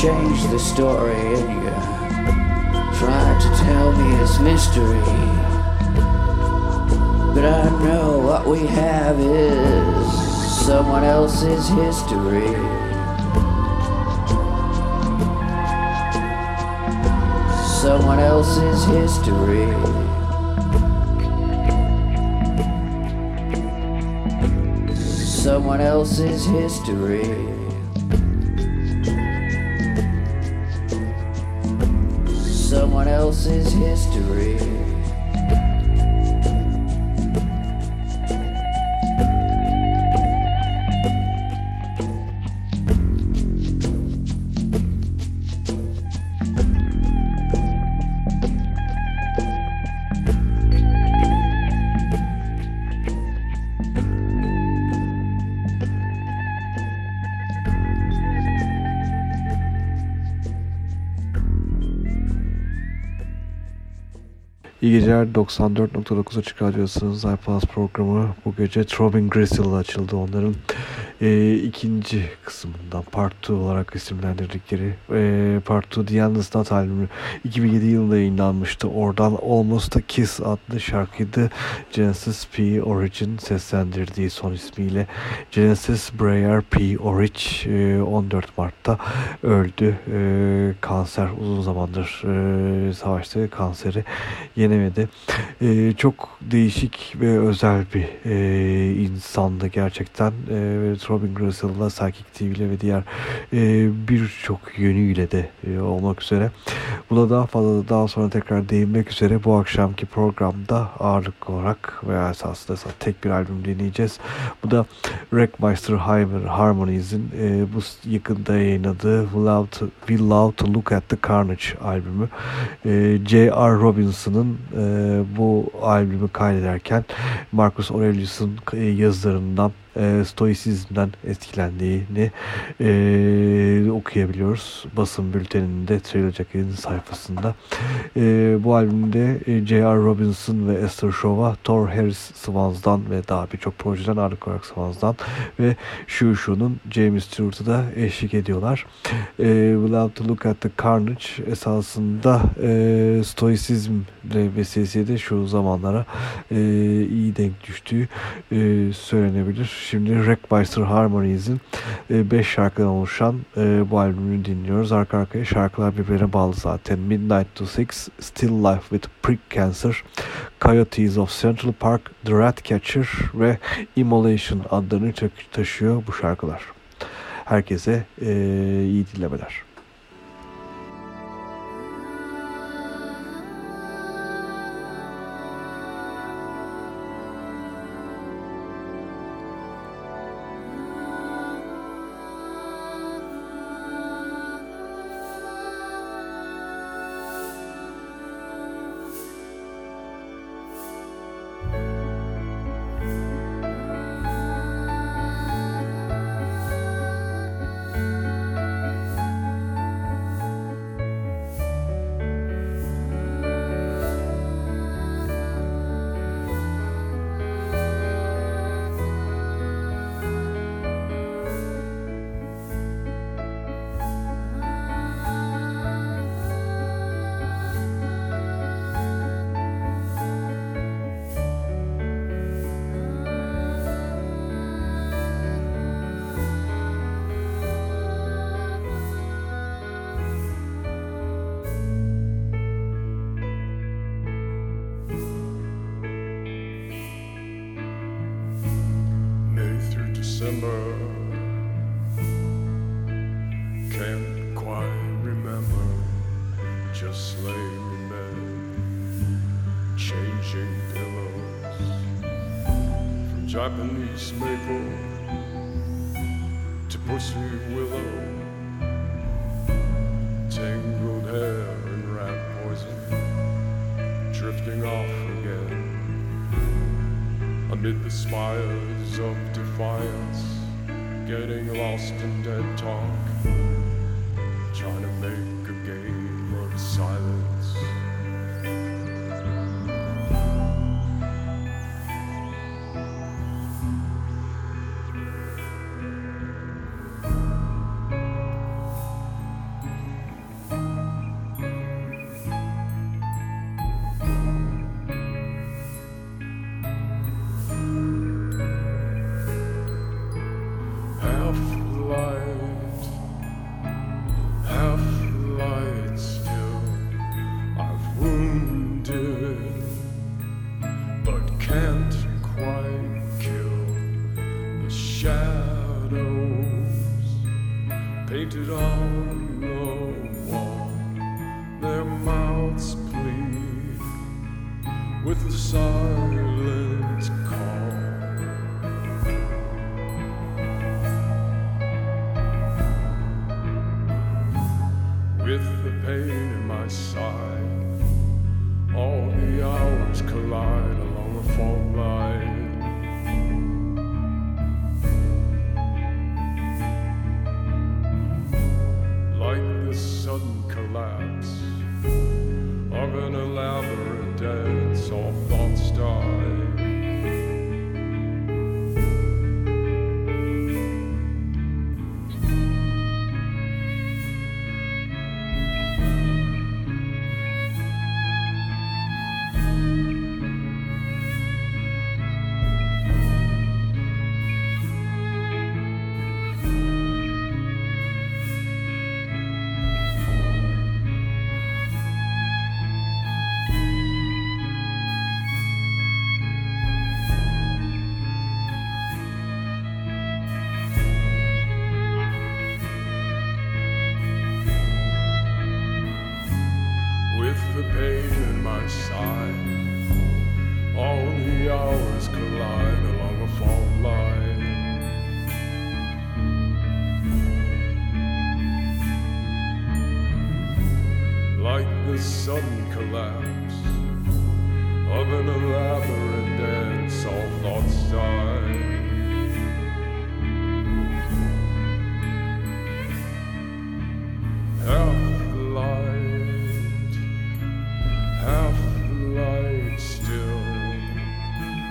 change the story and you try to tell me it's mystery. But I know what we have is someone else's history. Someone else's history. someone else's history. is history. İyi geceler. 94.9 Açık Radyosu'nun iPlus programı bu gece. Throbbing Gristle açıldı. Onların e, ikinci kısmından Part 2 olarak isimlendirdikleri e, Part 2 The Endless Not albümü 2007 yılında yayınlanmıştı. Oradan Almost a Kiss adlı şarkıydı. Genesis P. Origin seslendirdiği son ismiyle Genesis Breyer P. Orich e, 14 Mart'ta öldü. E, kanser uzun zamandır e, savaştı. Kanseri yenemedi. E, çok değişik ve özel bir e, insandı gerçekten. E, Robin Russell'la Psychic TV ile ve diğer e, birçok yönüyle de e, olmak üzere. Buna daha fazla daha sonra tekrar değinmek üzere bu akşamki programda ağırlık olarak veya esasında tek bir albüm dinleyeceğiz. Bu da Wreckmeister Harmonies'in e, bu yakında yayınladığı We Love to, We Love to Look at the Carnage albümü. E, J.R. Robinson'ın e, bu albümü kaydederken Marcus Aurelius'un e, yazılarından e, stoisizmden etkilendiğini e, okuyabiliyoruz. Basın bülteninde Thriller Jacket'in sayfasında. E, bu albümde e, J.R. Robinson ve Esther Shaw'a Thor Harris Swans'dan ve daha birçok projeden ağırlık olarak Swans'dan ve Shu Shu'nun James Stewart'ı da eşlik ediyorlar. E, Without to Look at the Carnage esasında e, stoisizm vesilesiyle şu zamanlara e, iyi denk düştüğü e, söylenebilir. Şimdi Wreckmeister Harmonies'in 5 e, şarkıdan oluşan e, bu albümünü dinliyoruz. Arka arkaya şarkılar birbirine bağlı zaten. Midnight to Six, Still Life with Prick Cancer, Coyotes of Central Park, The Rat Catcher ve Immolation adlarını taşıyor bu şarkılar. Herkese e, iyi dinlemeler. Japanese maple to pussy willow, tangled hair and rat poison, drifting off again amid the spires of defiance, getting lost in dead talk, with the sun.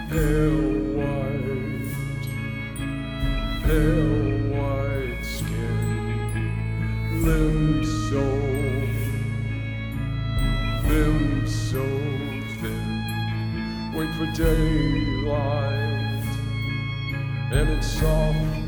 pale white, pale white skin, limbs so, thin, so thin. Wait for daylight, and it's soft.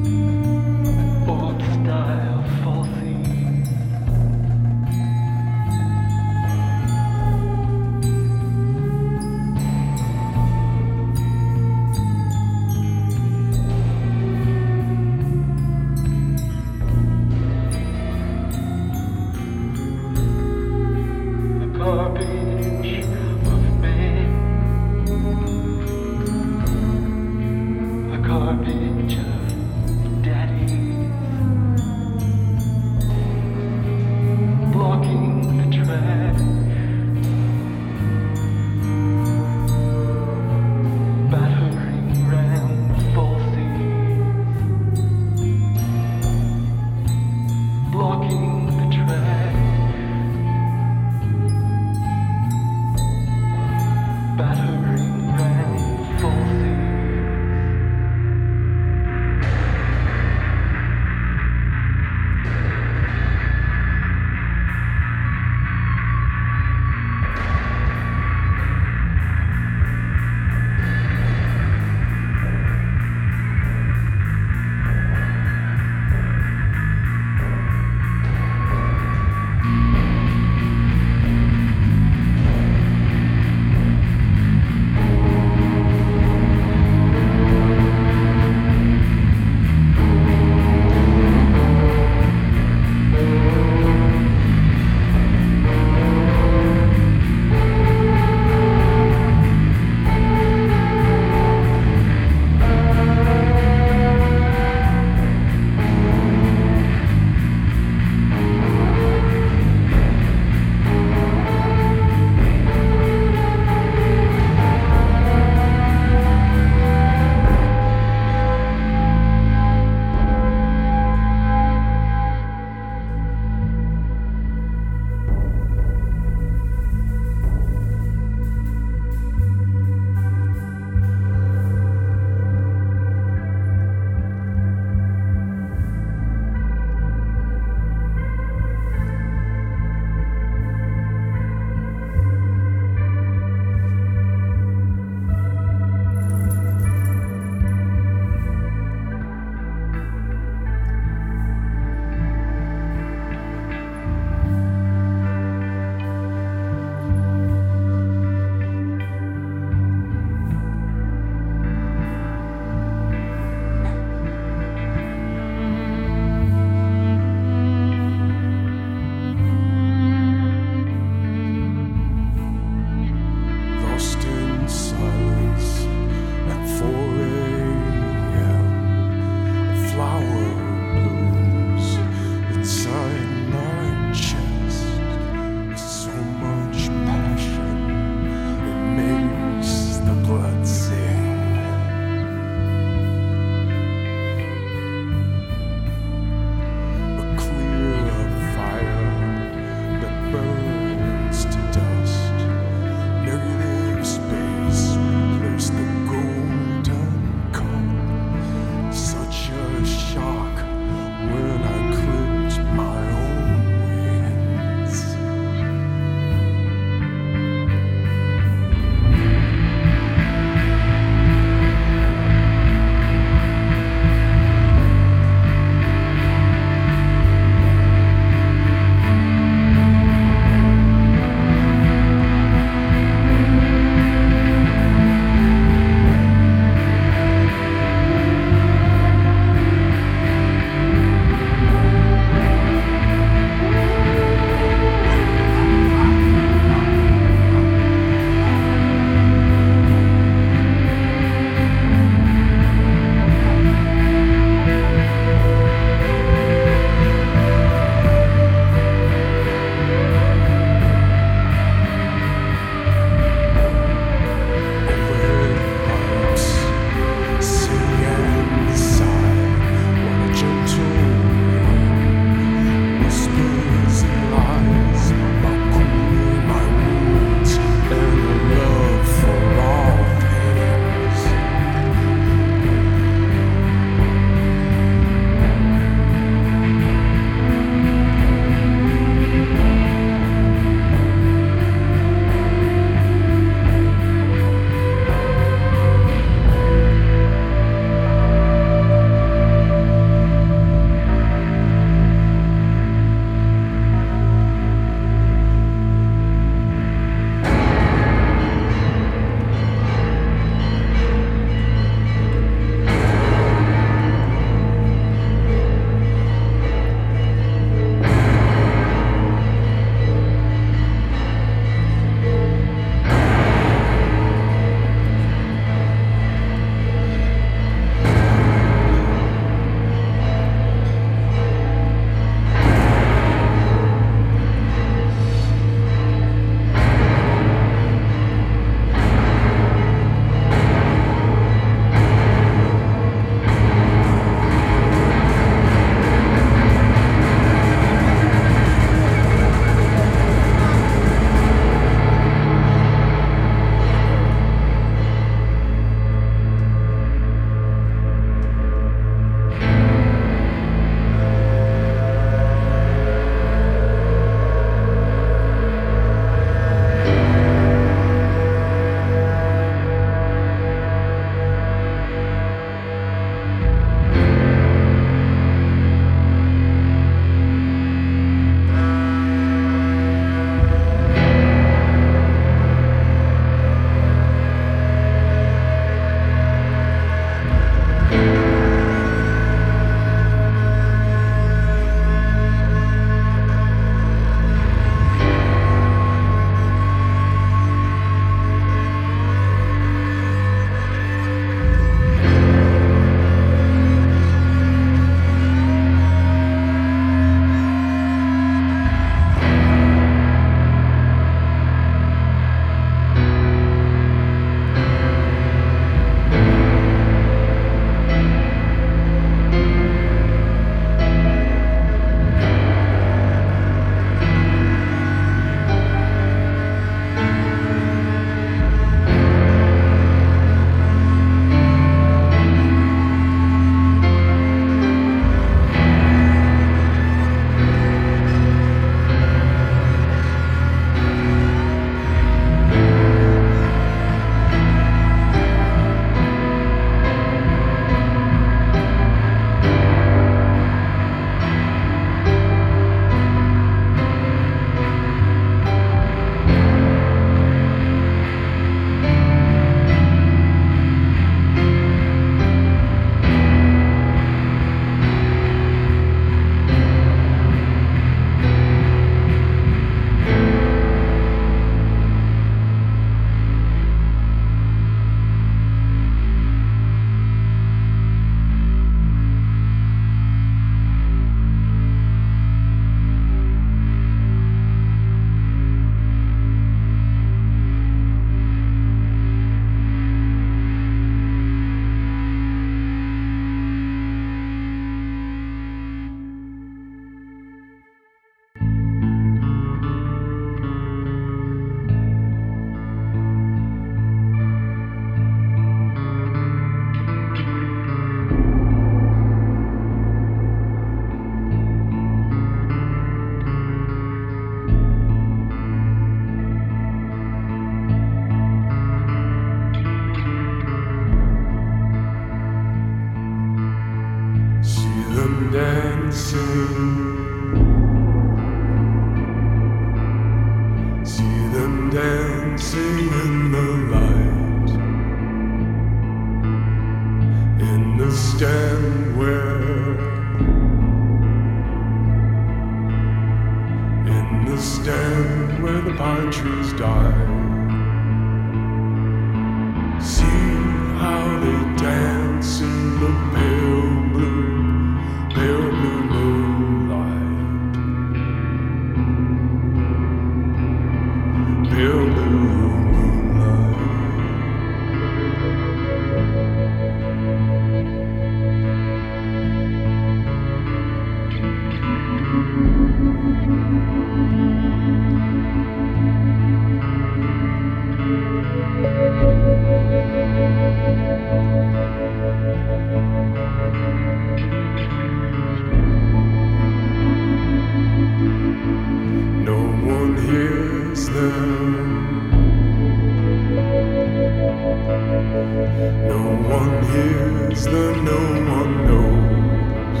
Hears them, no one knows.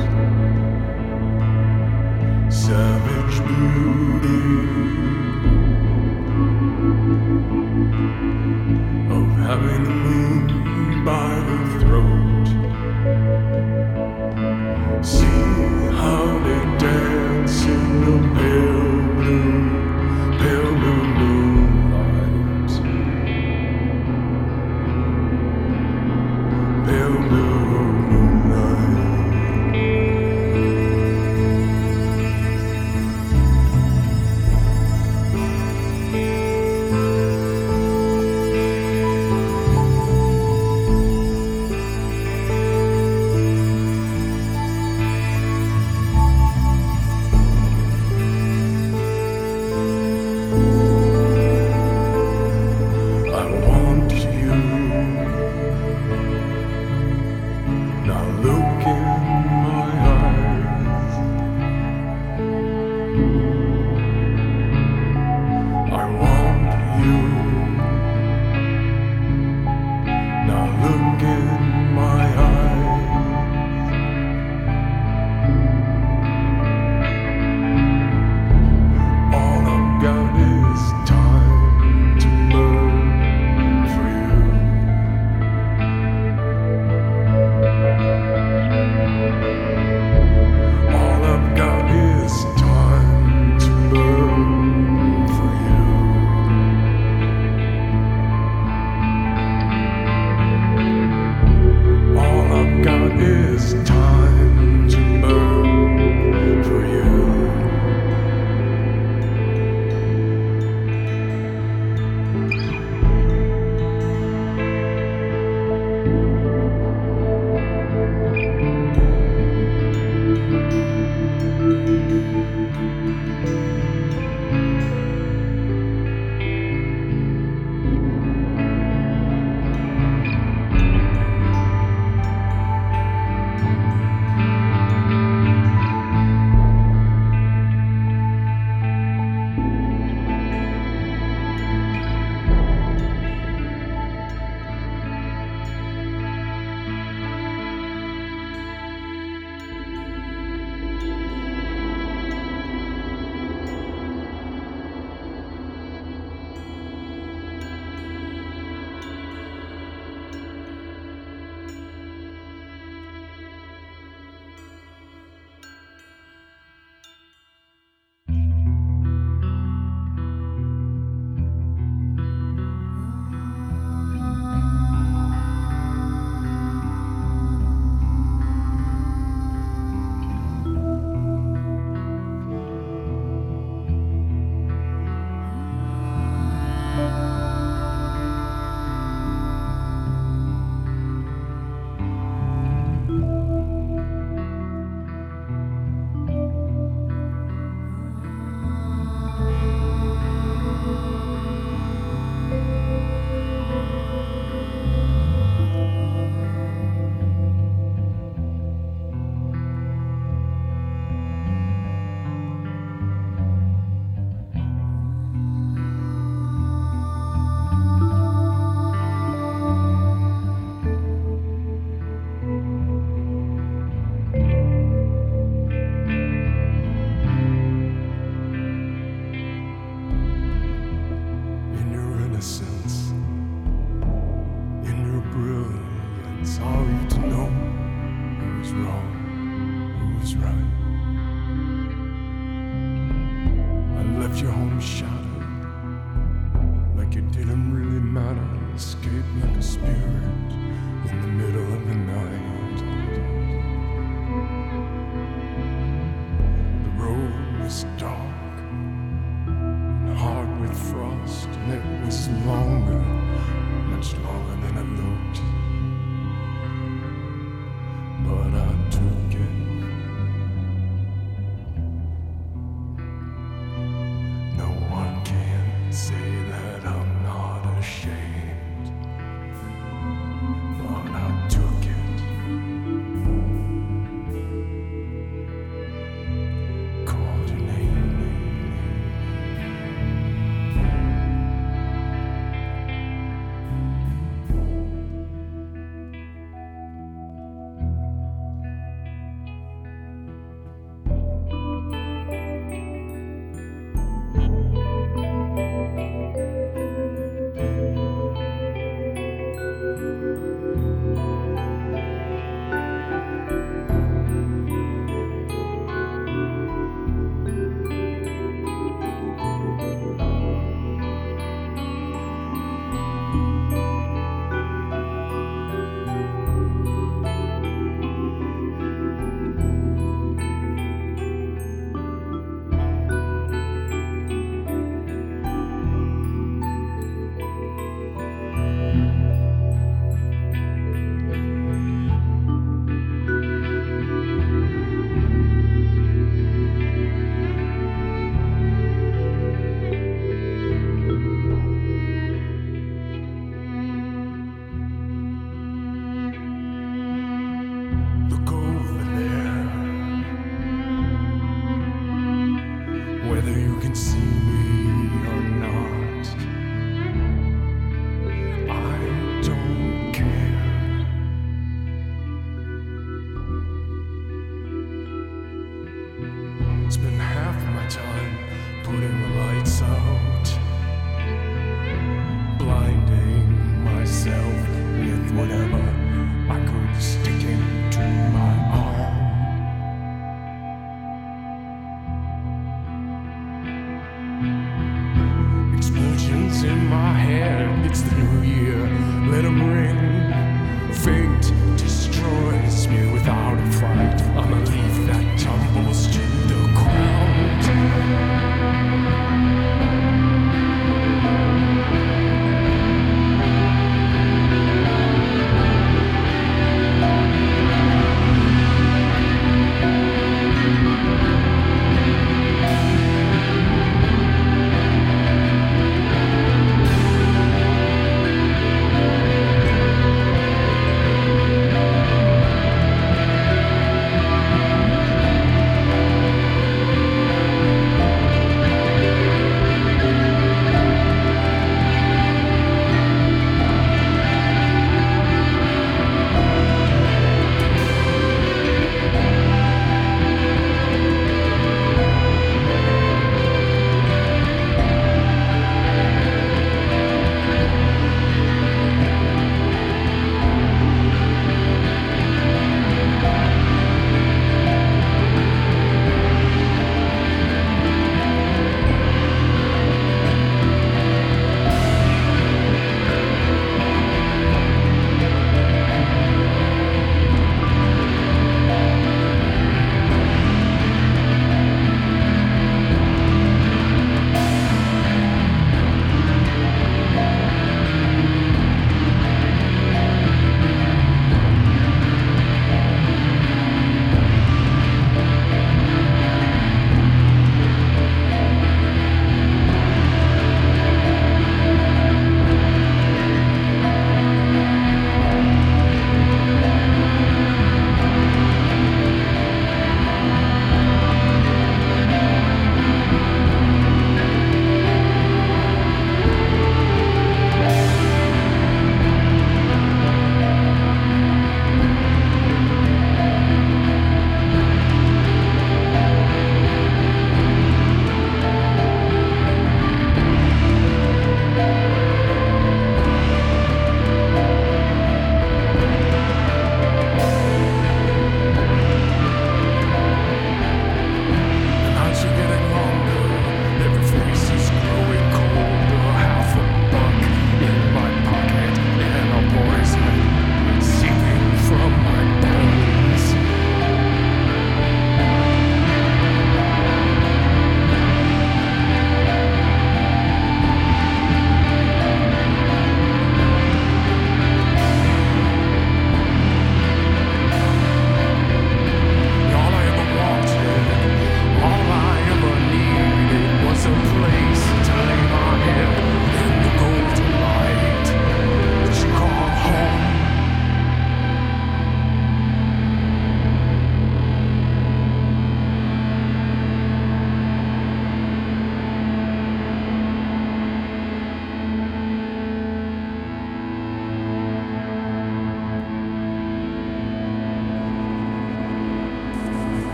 Savage beauty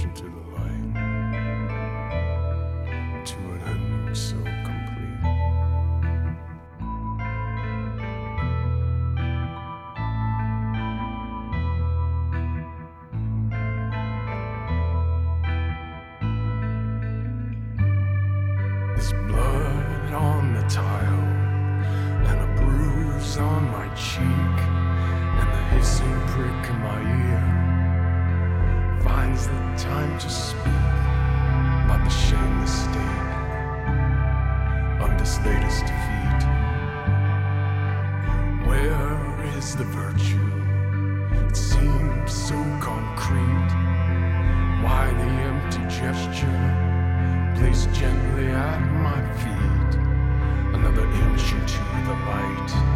Washington. time to speak about the shameless stain on this latest defeat. Where is the virtue? It seems so concrete. Why the empty gesture placed gently at my feet? Another inch into the light.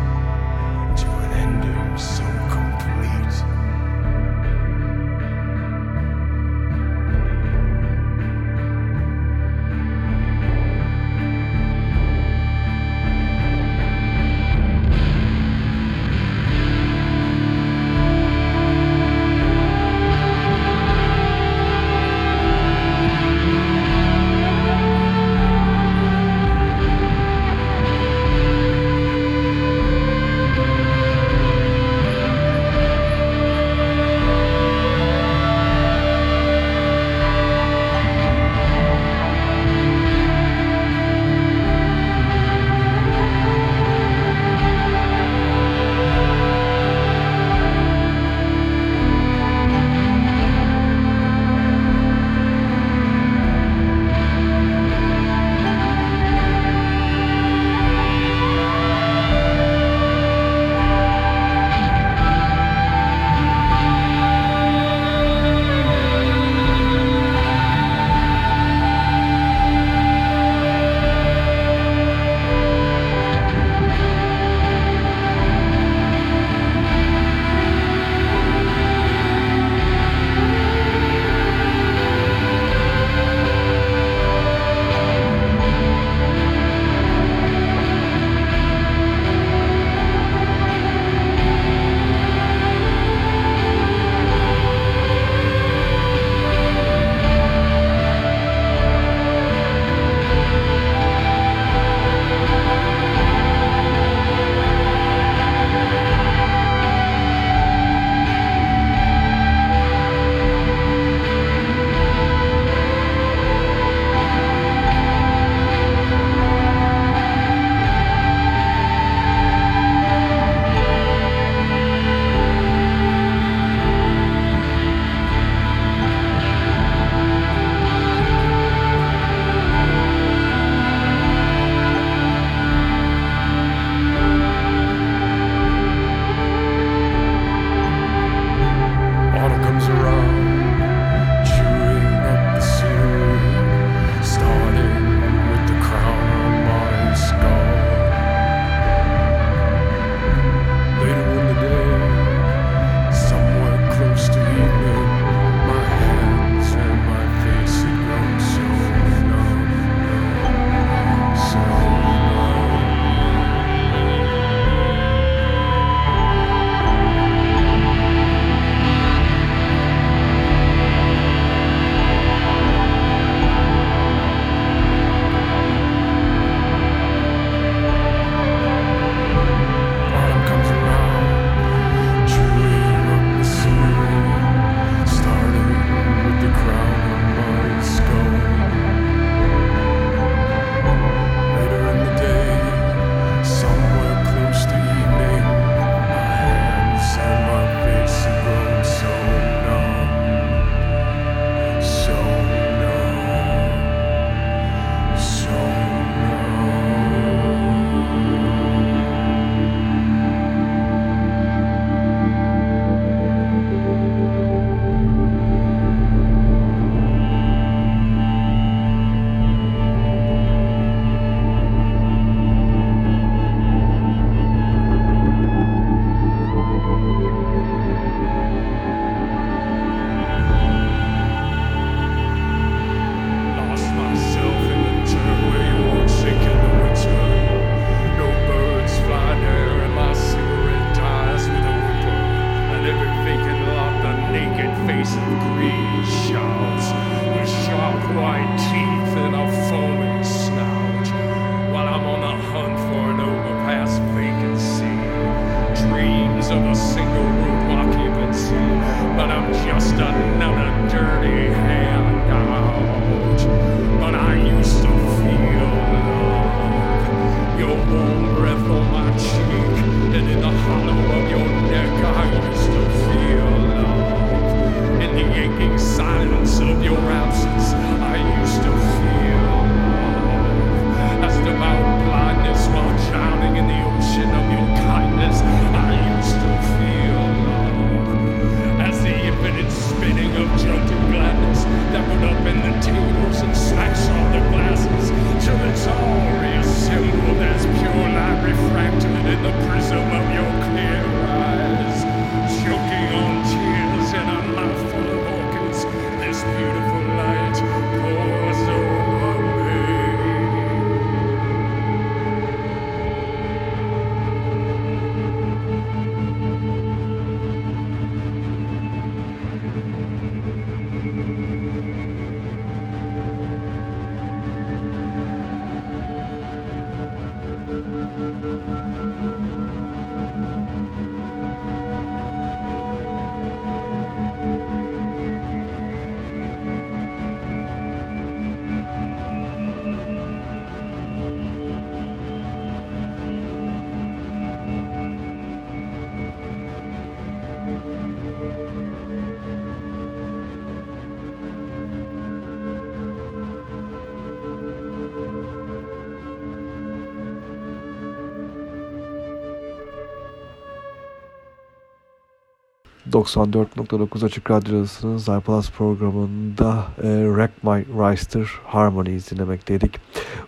...94.9 Açık Radyosu'nun Zaypalas programında e, Wreck My Reister Harmonies dinlemekteydik.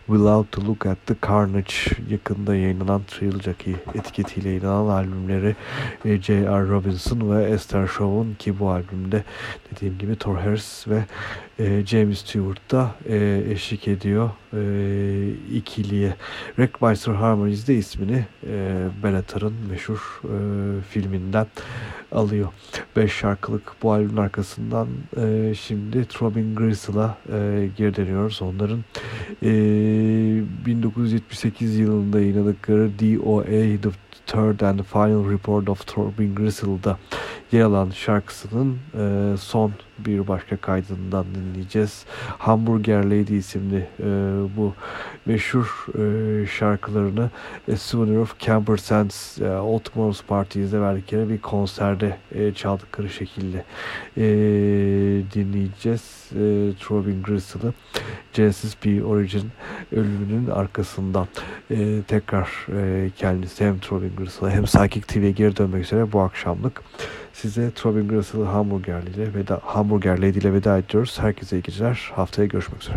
Without to Look at the Carnage yakında yayınlanan Trilogy etiketiyle yayınlanan albümleri e, J.R. Robinson ve Esther Shaw'un ki bu albümde dediğim gibi Thor Harris ve e, James Stewart da e, eşlik ediyor e, ikiliye. Wreckmeister Harmonies de ismini e, Bellator'ın meşhur e, filminden alıyor. 5 şarkılık bu albümün arkasından e, şimdi Throbbing Gristle'a e, geri dönüyoruz. Onların e, 1978 yılında yayınladıkları DOA The Third and Final Report of Throbbing Gristle'da yer alan şarkısının e, son bir başka kaydından dinleyeceğiz. Hamburger Lady isimli e, bu meşhur e, şarkılarını A Souvenir of Camper Sands e, Old Tomorrow's Party'de verdikleri bir konserde e, çaldıkları şekilde e, dinleyeceğiz. E, Throbbing Gristle'ı Genesis B. Origin ölümünün arkasından e, tekrar e, kendisi hem Throbbing Gristle'a hem Psychic TV'ye geri dönmek üzere bu akşamlık size Throbbing Gristle'ı Hamburgerli ile veda, Hamburger Lady ile veda ediyoruz. Herkese iyi geceler. Haftaya görüşmek üzere.